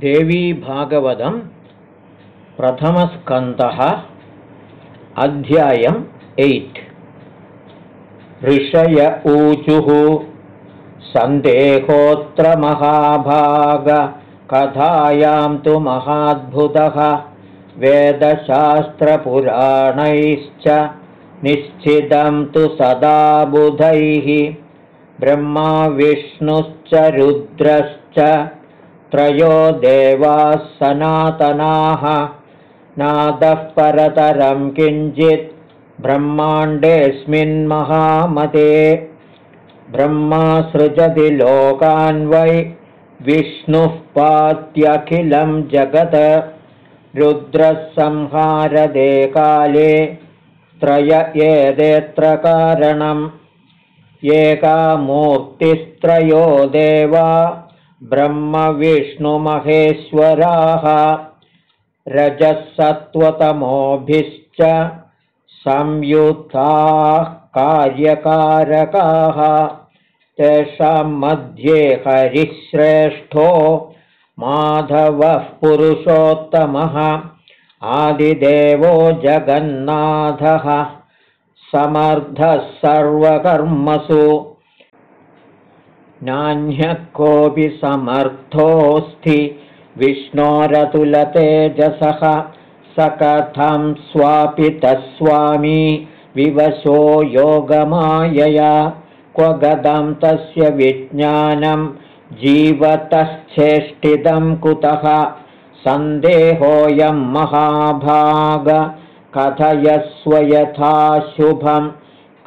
देवीभागवतं प्रथमस्कन्दः अध्यायम् eight. ऋषय ऊचुः सन्देहोऽत्र महाभागकथायां तु महाद्भुतः वेदशास्त्रपुराणैश्च निश्चितं तु सदा बुधैः ब्रह्मा विष्णुश्च रुद्रश्च त्रयो देवाः सनातनाः नादः परतरं किञ्चित् ब्रह्माण्डेऽस्मिन्महामते ब्रह्मा सृजति लोकान्वै विष्णुः पात्यखिलं जगत्। रुद्रः संहारदे काले त्रय एदेत्र कारणम् एका मूर्तिस्त्रयो देवा ब्रह्मविष्णुमहेश्वराः रजःसत्त्वतमोभिश्च संयुक्ताः कार्यकारकाः। तेषां मध्ये हरिश्रेष्ठो माधवः पुरुषोत्तमः आदिदेवो जगन्नाथः समर्थः सर्वकर्मसु नान्यः कोऽपि समर्थोऽस्ति। विष्णोरतुलतेजसः स कथं स्वापि तस्वामी विवशो योगमायया। क्व गदं तस्य विज्ञानं जीवतश्चेष्टितं कुतः? सन्देहोऽयं महाभाग। कथयस्व यथा शुभं।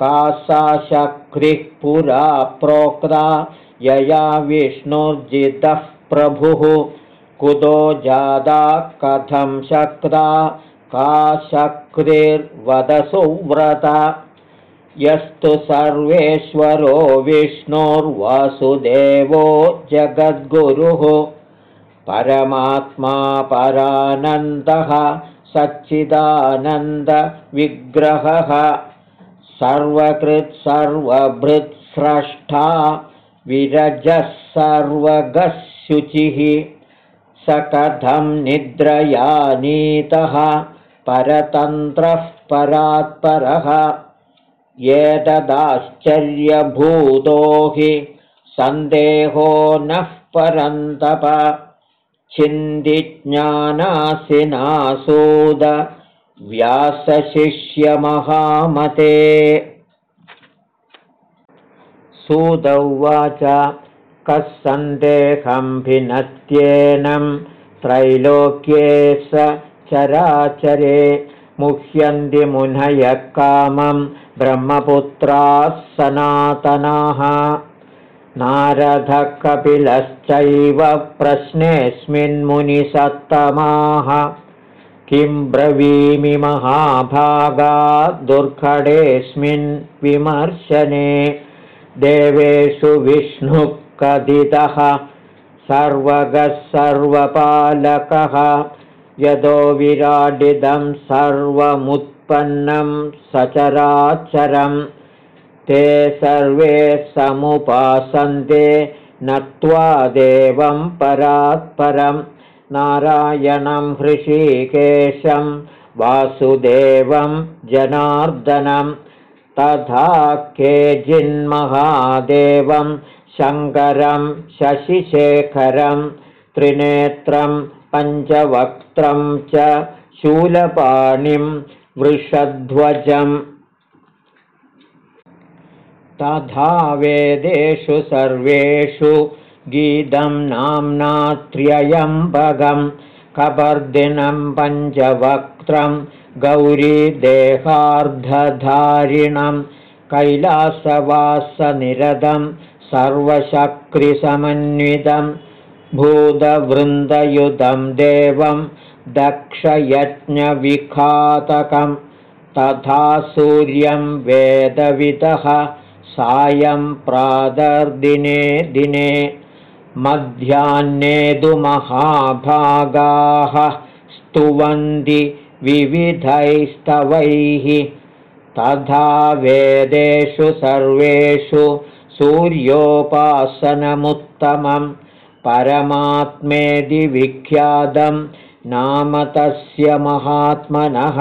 का सा शक्रिः पुरा प्रोक्ता यया विष्णुर्जितः प्रभुः। कुतो जादा कथं शक्ता? का शक्तिर्वदसुव्रता यस्तु सर्वेश्वरो विष्णोर्वासुदेवो जगद्गुरुः। परमात्मा परानन्दः सच्चिदानन्दविग्रहः सर्वकृत्सर्वभृत्स्रष्टा विरजः सर्वगशुचिः स कथं निद्रयानीतः परतन्त्रः परात्परः एतदाश्चर्यभूतो हि सन्देहो नः परन्तप छिन्दिज्ञानासिनासूद व्यासशिष्यमहामते सुदौवाच। कः सन्देहं भिनत्येनं त्रैलोक्ये स चराचरे मुह्यन्ति मुनयः कामं ब्रह्मपुत्राः सनातनाः। नारदः कपिलश्चैव प्रश्नेऽस्मिन्मुनिसत्तमाः किं ब्रवीमि महाभागा दुर्घटेऽस्मिन् विमर्शने देवेषु विष्णुः कथितः सर्वगः सर्वपालकः यतो विराडिदं सर्वमुत्पन्नं सचराचरं ते सर्वे समुपासन्ते नत्वा देवं परात्परं नारायणं हृषीकेशं वासुदेवं जनार्दनं तथा केचिन्महादेवं शङ्करं शशिशेखरं त्रिनेत्रं पञ्चवक्त्रं च शूलपाणिं वृषध्वजम्। तथा वेदेषु सर्वेषु गीतं नाम्नात्र्ययम्बगं कपर्दिनं पञ्चवक्त्रं गौरीदेहार्धधारिणं कैलासवासनिरदं सर्वशक्रिसमन्वितं भूतवृन्दयुतं देवं दक्षयज्ञविघातकं तथा सूर्यं वेदविदः सायं प्रादर्दिने दिने मध्याह्ने महाभागाः स्तुवन्ति विविधैस्तवैः तथा वेदेषु सर्वेषु सूर्योपासनमुत्तमं परमात्मेदि विख्यातं नाम तस्य महात्मनः।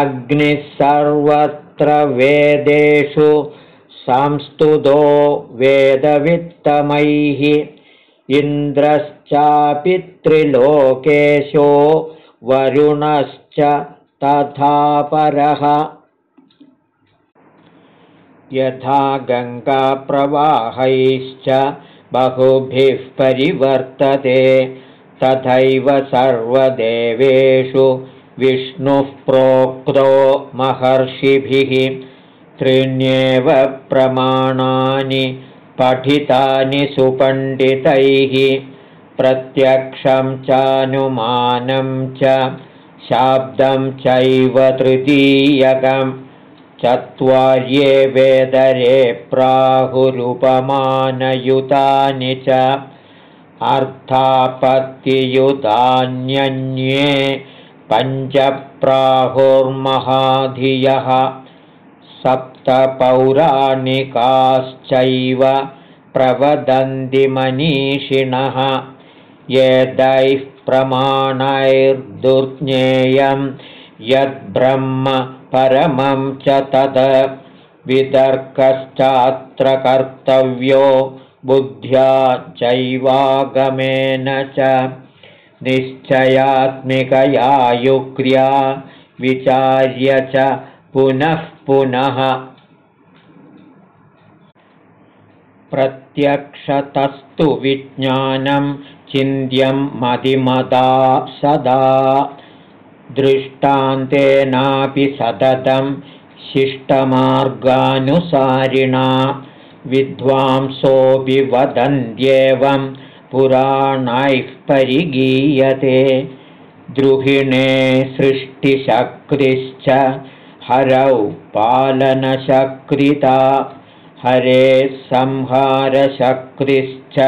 अग्निः सर्वत्र वेदेषु संस्तुतो वेदवित्तमैः। इन्द्रश्चापि त्रिलोकेशो वरुणश्च तथा परः यथा गङ्गाप्रवाहैश्च बहुभिः परिवर्तते तथैव सर्वदेवेषु विष्णुः प्रोक्तो महर्षिभिः। त्रीण्येव प्रमाणानि पठितानि सुपण्डितैः प्रत्यक्षं चानुमानं च शाब्दं चैव तृतीयकम्। चत्वार्ये वेदरे प्राहुरुपमानयुतानि च अर्थापत्तियुतान्यन्ये पञ्चप्राहुर्महाधियः। सप्तपौराणिकाश्चैव प्रवदन्ति मनीषिणः यदैः प्रमाणैर्दुर्ज्ञेयं यद्ब्रह्म परमं च तद् वितर्कश्चात्र कर्तव्यो बुद्ध्या चैवागमेन च निश्चयात्मिकया युक्र्या विचार्य च पुनः पुनः प्रत्यक्षतस्तु विज्ञानं चिन्त्यं मदिमदा सदा। दृष्टान्तेनापि सततं शिष्टमार्गानुसारिणा। विद्वांसोऽपि वदन्त्येवं पुराणैः परिगीयते। द्रुहिणे सृष्टिशक्तिश्च हरौ पालनशक्रिता हरे संहारशक्तिश्च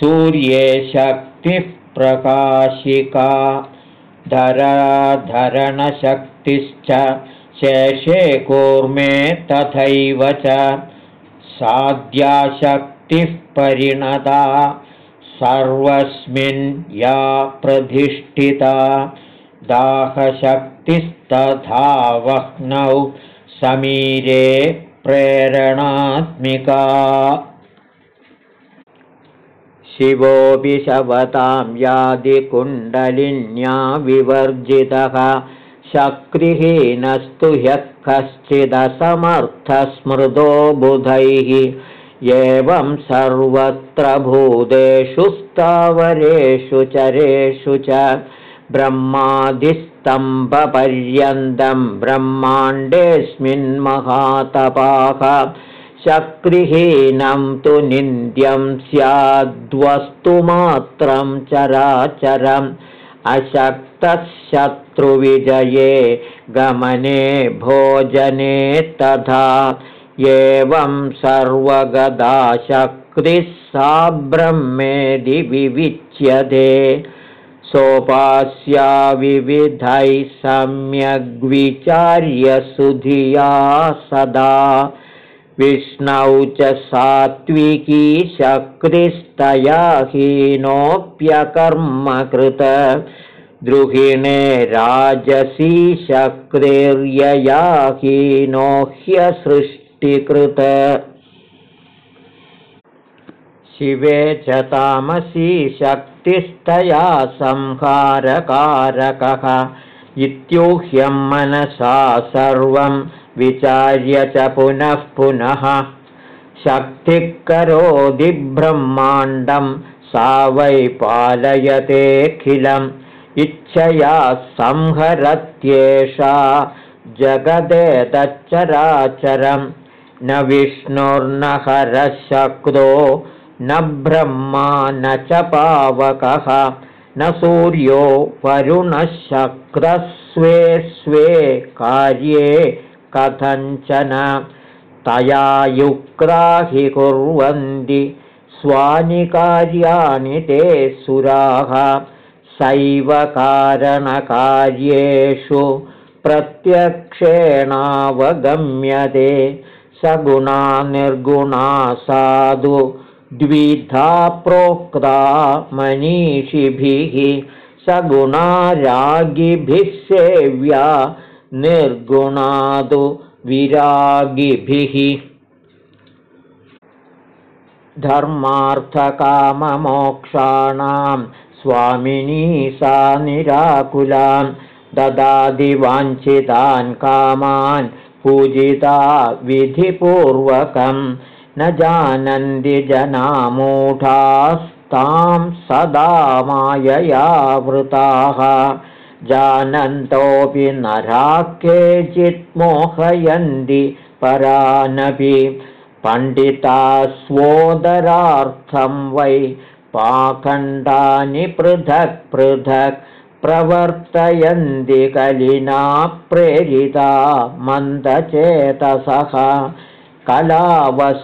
सूर्ये शक्तिः प्रकाशिका धराधरणशक्तिश्च शेषे कूर्मे तथैव च साध्याशक्तिः परिणता सर्वस्मिन् या प्रतिष्ठिता दाहशक्तिस्तथा वह्नौ समीरे प्रेरणात्मिका शिवोऽपिशवतां यादिकुण्डलिन्या विवर्जितः शक्रिहीनस्तु ह्यः कश्चिदसमर्थस्मृतो बुधैः। एवं सर्वत्र भूतेषु स्थावरेषु चरेषु च ब्रह्मादिस्तम्भपर्यन्तं ब्रह्माण्डेऽस्मिन्महातपाः शक्रिहीनं तु निन्द्यं स्याद्वस्तुमात्रं चराचरम् अशक्तः शत्रुविजये गमने भोजने तथा एवं सर्वगदा शक्तिः सा ब्रह्मेदि विविच्यते। सोपास्या विविधैः सम्यग्विचार्य सुधिया सदा विष्णौ च सात्विकी शक्तिस्तया हीनोऽप्यकर्मकृत। द्रुहिणे राजसी शक्तिर्यया हीनो ह्यसृष्टिकृत। शिवे च तामसी शक्तिस्तया संहारकारकः। इत्यूह्यं मनसा सर्वं विचार्य च पुनः पुनः शक्तिः करोदिब्रह्माण्डं सा वै पालयतेऽखिलम् इच्छया संहरत्येषा जगदेतच्चराचरं न विष्णुर्न हरशक्तो न ब्रह्मा न च पावकः न सूर्यो वरुणशक्रः स्वे स्वे कार्ये कथञ्चन तया युक्ता हि कुर्वन्ति स्वानि कार्याणि ते सुराः सैव कारणकार्येषु प्रत्यक्षेणावगम्यते सगुणा निर्गुणा साधु द्विधा प्रोक्ता मनीषिभिः सगुणा रागिभिः सेव्या निर्गुणादु विरागिभिः। धर्मार्थकाममोक्षाणां स्वामिनी सा निराकुलां ददादिवाञ्छितान् कामान् पूजिता विधिपूर्वकं न जानन्ति जनामूढास्तां सदा मायया वृताः जानन्तोऽपि नरा केचित् मोहयन्ति परानपि। पण्डितास्वोदरार्थं वै पाखण्डानि पृथक् पृथक् प्रवर्तयन्ति कलिना प्रेरिता मन्दचेतसः। कलावस्मिन्महाभागा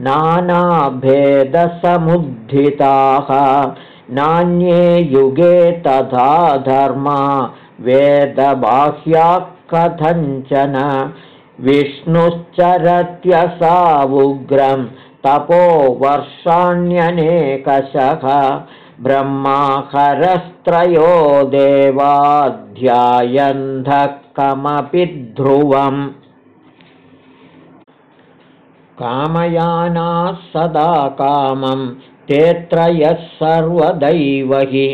नानाभेदसमुद्धिताः नान्ये युगे तथा धर्मा वेदबाह्याः कथञ्चन विष्णुश्चरत्यसावुग्रं तपो वर्षाण्यनेकशः। ब्रह्माहरस्त्रयो देवाध्यायन्धः कमपि ध्रुवम्। कामयानाः सदा कामं ते त्रयः सर्वदैव हि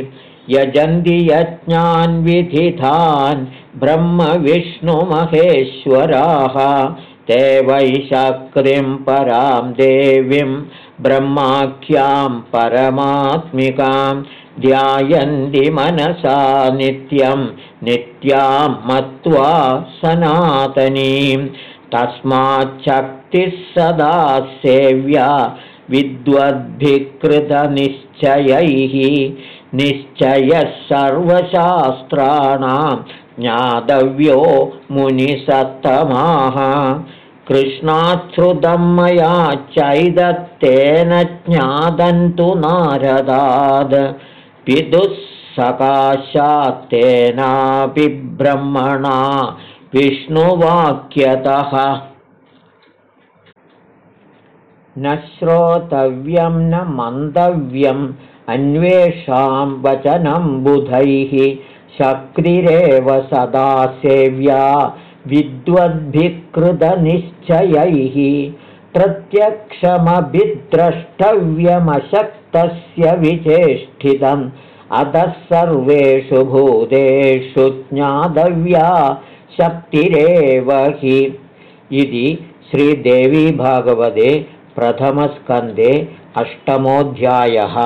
यजन्ति यज्ञान् विधितान् ब्रह्मविष्णुमहेश्वराः ते वैशक्तिं परां देवीं ब्रह्माख्यां परमात्मिकां ध्यायन्ति मनसा नित्यं नित्यां मत्वा सनातनीं तस्माच्छक्तिः सदा सेव्या विद्वद्भिकृतनिश्चयैः निश्चयः सर्वशास्त्राणां ज्ञातव्यो मुनिसत्तमाः। कृष्णाच्छ्रुतं मया चैदत्तेन ज्ञादन्तु नारदाद्। पितुः सकाशात्तेनापि ब्रह्मणा विष्णुवाक्यतः न श्रोतव्यं न मन्तव्यम् अन्वेषां वचनं बुधैः। शक्तिरेव सदा सेव्या विद्वद्भिकृतनिश्चयैः प्रत्यक्षमभिद्रष्टव्यमशक्तस्य विचेष्टितम्। अतः सर्वेषु भूतेषु ज्ञातव्या शक्तिरेव हि। इति श्रीदेवीभागवते प्रथमस्कन्धे अष्टमोऽध्यायः